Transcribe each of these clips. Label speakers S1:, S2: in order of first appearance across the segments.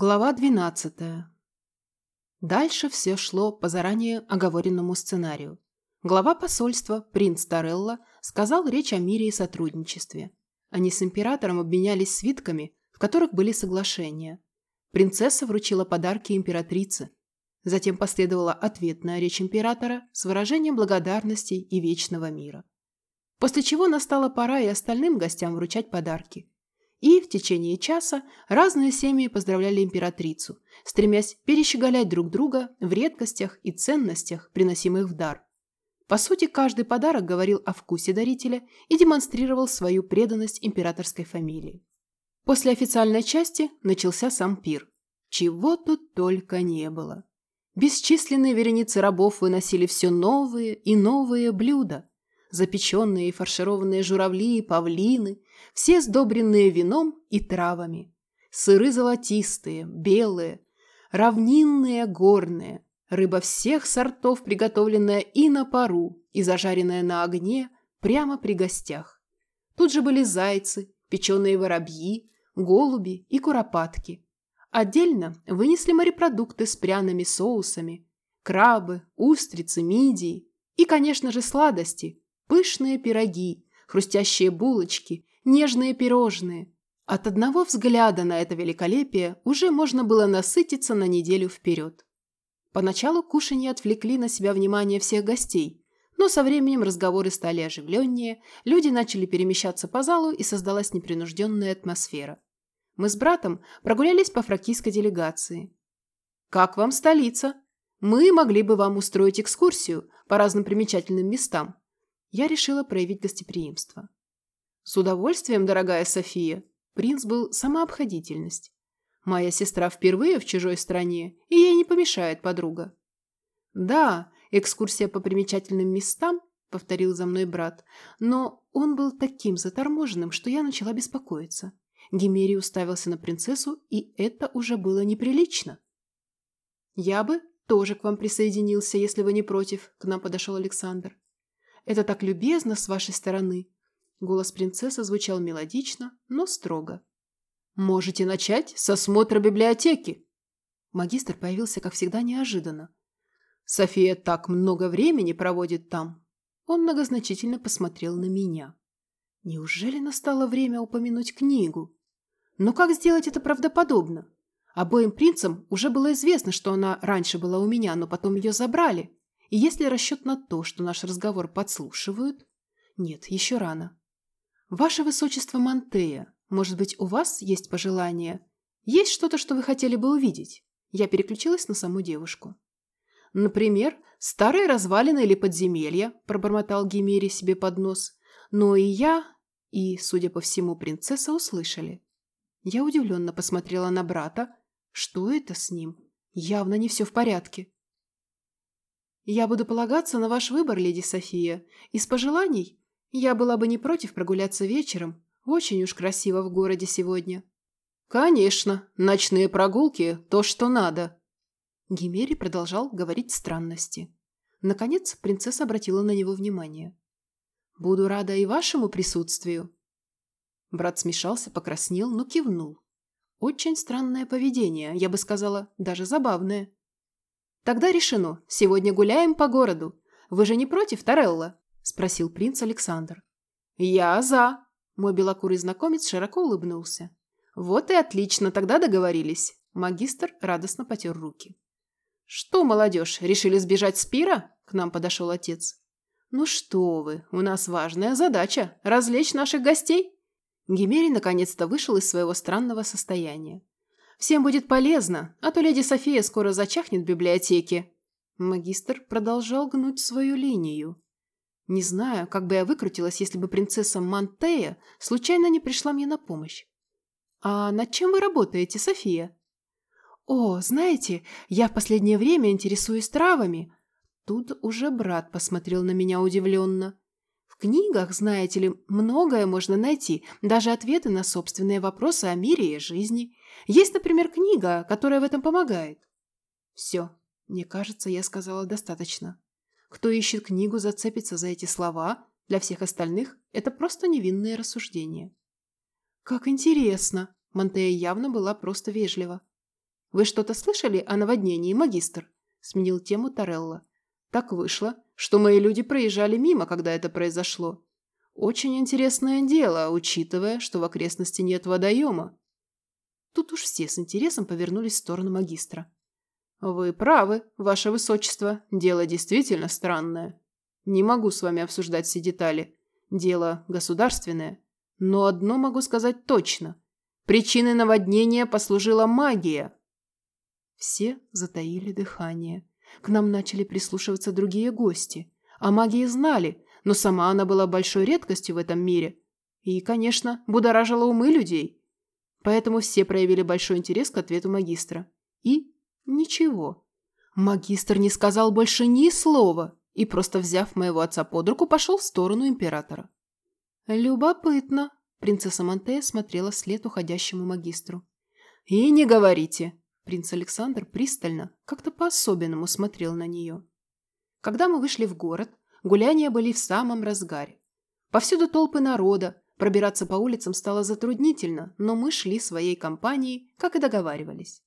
S1: Глава 12. Дальше все шло по заранее оговоренному сценарию. Глава посольства, принц Тарелла, сказал речь о мире и сотрудничестве. Они с императором обменялись свитками, в которых были соглашения. Принцесса вручила подарки императрице. Затем последовала ответная речь императора с выражением благодарности и вечного мира. После чего настала пора и остальным гостям вручать подарки. И в течение часа разные семьи поздравляли императрицу, стремясь перещеголять друг друга в редкостях и ценностях, приносимых в дар. По сути, каждый подарок говорил о вкусе дарителя и демонстрировал свою преданность императорской фамилии. После официальной части начался сам пир. Чего тут только не было. Бесчисленные вереницы рабов выносили все новые и новые блюда. Запеченные и фаршированные журавли и павлины, все сдобренные вином и травами. Сыры золотистые, белые, равнинные, горные. Рыба всех сортов, приготовленная и на пару, и зажаренная на огне прямо при гостях. Тут же были зайцы, печеные воробьи, голуби и куропатки. Отдельно вынесли морепродукты с пряными соусами, крабы, устрицы, мидии и, конечно же, сладости, пышные пироги, хрустящие булочки нежные пирожные. От одного взгляда на это великолепие уже можно было насытиться на неделю вперед. Поначалу кушанье отвлекли на себя внимание всех гостей, но со временем разговоры стали оживленнее, люди начали перемещаться по залу и создалась непринужденная атмосфера. Мы с братом прогулялись по фракийской делегации. «Как вам столица? Мы могли бы вам устроить экскурсию по разным примечательным местам». Я решила проявить гостеприимство. «С удовольствием, дорогая София». Принц был самообходительность. «Моя сестра впервые в чужой стране, и ей не помешает подруга». «Да, экскурсия по примечательным местам», — повторил за мной брат, но он был таким заторможенным, что я начала беспокоиться. Гимерий уставился на принцессу, и это уже было неприлично. «Я бы тоже к вам присоединился, если вы не против», — к нам подошел Александр. «Это так любезно с вашей стороны. Голос принцессы звучал мелодично, но строго. «Можете начать с осмотра библиотеки!» Магистр появился, как всегда, неожиданно. «София так много времени проводит там!» Он многозначительно посмотрел на меня. «Неужели настало время упомянуть книгу? Но как сделать это правдоподобно? Обоим принцам уже было известно, что она раньше была у меня, но потом ее забрали. И если расчет на то, что наш разговор подслушивают... Нет, еще рано. «Ваше Высочество Монтея, может быть, у вас есть пожелание? Есть что-то, что вы хотели бы увидеть?» Я переключилась на саму девушку. «Например, старые развалины или подземелья», – пробормотал Гимери себе под нос. «Но и я, и, судя по всему, принцесса услышали». Я удивленно посмотрела на брата. Что это с ним? Явно не все в порядке. «Я буду полагаться на ваш выбор, леди София. Из пожеланий я была бы не против прогуляться вечером. Очень уж красиво в городе сегодня. Конечно, ночные прогулки – то, что надо. Гимери продолжал говорить странности. Наконец принцесса обратила на него внимание. «Буду рада и вашему присутствию». Брат смешался, покраснел, но кивнул. Очень странное поведение, я бы сказала, даже забавное. «Тогда решено. Сегодня гуляем по городу. Вы же не против, Торелла?» Спросил принц Александр. «Я за!» Мой белокурый знакомец широко улыбнулся. «Вот и отлично, тогда договорились». Магистр радостно потер руки. «Что, молодежь, решили сбежать с пира?» К нам подошел отец. «Ну что вы, у нас важная задача – развлечь наших гостей». Гимерий наконец-то вышел из своего странного состояния. «Всем будет полезно, а то леди София скоро зачахнет в библиотеке». Магистр продолжал гнуть свою линию. Не знаю, как бы я выкрутилась, если бы принцесса Мантея случайно не пришла мне на помощь. «А над чем вы работаете, София?» «О, знаете, я в последнее время интересуюсь травами». Тут уже брат посмотрел на меня удивленно. В книгах, знаете ли, многое можно найти, даже ответы на собственные вопросы о мире и жизни. Есть, например, книга, которая в этом помогает. Все, мне кажется, я сказала достаточно. Кто ищет книгу, зацепится за эти слова. Для всех остальных это просто невинные рассуждения. «Как интересно!» Монтея явно была просто вежлива. Вы что-то слышали о наводнении, магистр?» – сменил тему Торелла. «Так вышло, что мои люди проезжали мимо, когда это произошло. Очень интересное дело, учитывая, что в окрестности нет водоема». Тут уж все с интересом повернулись в сторону магистра. «Вы правы, ваше высочество, дело действительно странное. Не могу с вами обсуждать все детали. Дело государственное. Но одно могу сказать точно. Причиной наводнения послужила магия». Все затаили дыхание. К нам начали прислушиваться другие гости. О магии знали, но сама она была большой редкостью в этом мире. И, конечно, будоражила умы людей. Поэтому все проявили большой интерес к ответу магистра. И ничего. Магистр не сказал больше ни слова и, просто взяв моего отца под руку, пошел в сторону императора. «Любопытно», – принцесса Монтея смотрела вслед уходящему магистру. «И не говорите», Принц Александр пристально, как-то по-особенному смотрел на нее. Когда мы вышли в город, гуляния были в самом разгаре. Повсюду толпы народа, пробираться по улицам стало затруднительно, но мы шли своей компанией, как и договаривались.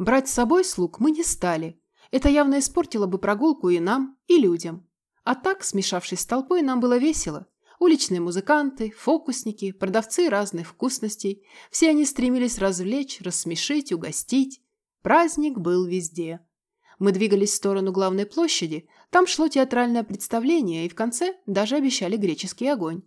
S1: Брать с собой слуг мы не стали. Это явно испортило бы прогулку и нам, и людям. А так, смешавшись с толпой, нам было весело. Уличные музыканты, фокусники, продавцы разных вкусностей – все они стремились развлечь, рассмешить, угостить. Праздник был везде. Мы двигались в сторону главной площади, там шло театральное представление, и в конце даже обещали греческий огонь.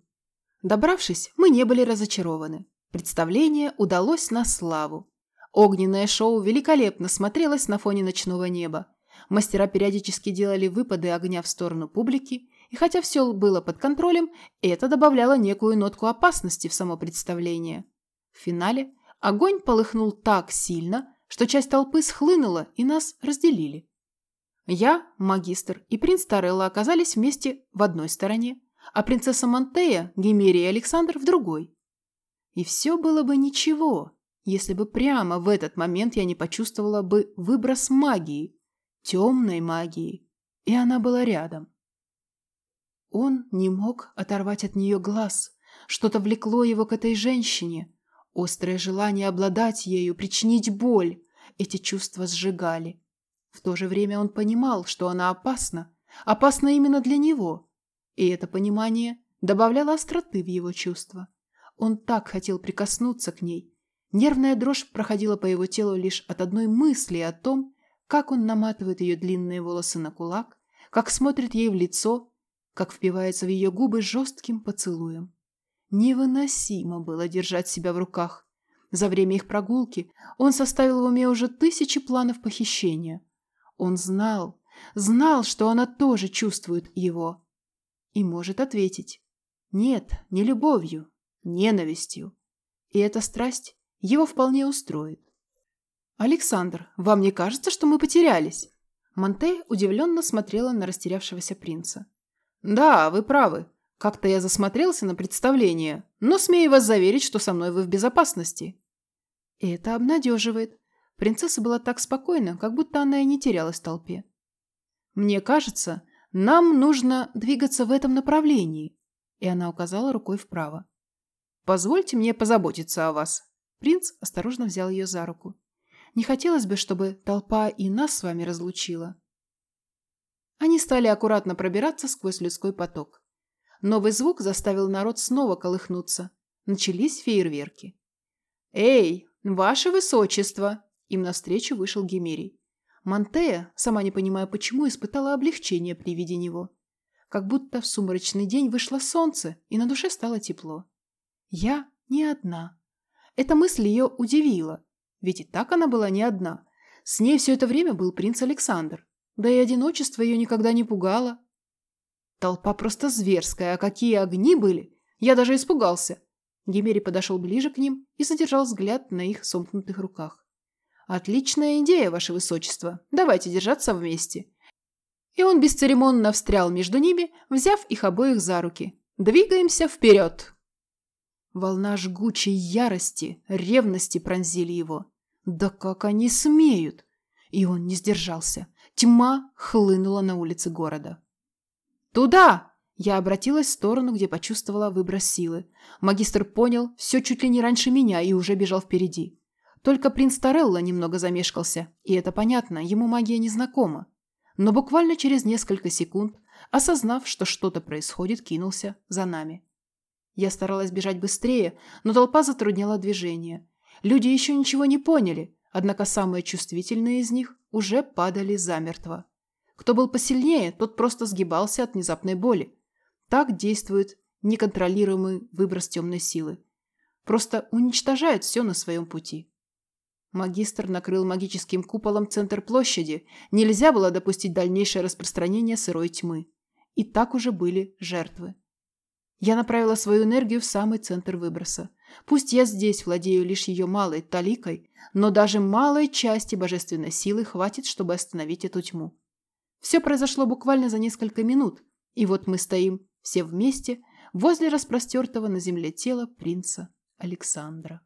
S1: Добравшись, мы не были разочарованы. Представление удалось на славу. Огненное шоу великолепно смотрелось на фоне ночного неба. Мастера периодически делали выпады огня в сторону публики, и хотя все было под контролем, это добавляло некую нотку опасности в само представление. В финале огонь полыхнул так сильно, что часть толпы схлынула и нас разделили. Я, магистр и принц Тарелла оказались вместе в одной стороне, а принцесса Монтея, Гемерия и Александр в другой. И все было бы ничего, если бы прямо в этот момент я не почувствовала бы выброс магии, темной магии, и она была рядом. Он не мог оторвать от нее глаз. Что-то влекло его к этой женщине. Острое желание обладать ею, причинить боль. Эти чувства сжигали. В то же время он понимал, что она опасна. Опасна именно для него. И это понимание добавляло остроты в его чувства. Он так хотел прикоснуться к ней. Нервная дрожь проходила по его телу лишь от одной мысли о том, как он наматывает ее длинные волосы на кулак, как смотрит ей в лицо как впивается в ее губы жестким поцелуем. Невыносимо было держать себя в руках. За время их прогулки он составил в уме уже тысячи планов похищения. Он знал, знал, что она тоже чувствует его. И может ответить. Нет, не любовью, ненавистью. И эта страсть его вполне устроит. «Александр, вам не кажется, что мы потерялись?» Монте удивленно смотрела на растерявшегося принца. «Да, вы правы. Как-то я засмотрелся на представление, но смею вас заверить, что со мной вы в безопасности». И это обнадеживает. Принцесса была так спокойна, как будто она и не терялась в толпе. «Мне кажется, нам нужно двигаться в этом направлении», и она указала рукой вправо. «Позвольте мне позаботиться о вас». Принц осторожно взял ее за руку. «Не хотелось бы, чтобы толпа и нас с вами разлучила. Они стали аккуратно пробираться сквозь людской поток. Новый звук заставил народ снова колыхнуться. Начались фейерверки. «Эй, ваше высочество!» Им навстречу вышел Гемерий. Монтея, сама не понимая почему, испытала облегчение при виде него. Как будто в сумрачный день вышло солнце, и на душе стало тепло. Я не одна. Эта мысль ее удивила, ведь и так она была не одна. С ней все это время был принц Александр. Да и одиночество ее никогда не пугало. Толпа просто зверская, а какие огни были! Я даже испугался. Гемери подошел ближе к ним и задержал взгляд на их сомкнутых руках. «Отличная идея, ваше высочество. Давайте держаться вместе». И он бесцеремонно встрял между ними, взяв их обоих за руки. «Двигаемся вперед!» Волна жгучей ярости, ревности пронзили его. «Да как они смеют!» И он не сдержался. Тьма хлынула на улицы города. «Туда!» Я обратилась в сторону, где почувствовала выброс силы. Магистр понял все чуть ли не раньше меня и уже бежал впереди. Только принц Торелло немного замешкался, и это понятно, ему магия не знакома. Но буквально через несколько секунд, осознав, что что-то происходит, кинулся за нами. Я старалась бежать быстрее, но толпа затрудняла движение. Люди еще ничего не поняли, однако самые чувствительные из них уже падали замертво. Кто был посильнее, тот просто сгибался от внезапной боли. Так действует неконтролируемый выброс темной силы. Просто уничтожает все на своем пути. Магистр накрыл магическим куполом центр площади. Нельзя было допустить дальнейшее распространение сырой тьмы. И так уже были жертвы. Я направила свою энергию в самый центр выброса. Пусть я здесь владею лишь ее малой таликой, но даже малой части божественной силы хватит, чтобы остановить эту тьму. Все произошло буквально за несколько минут, и вот мы стоим все вместе возле распростертого на земле тела принца Александра.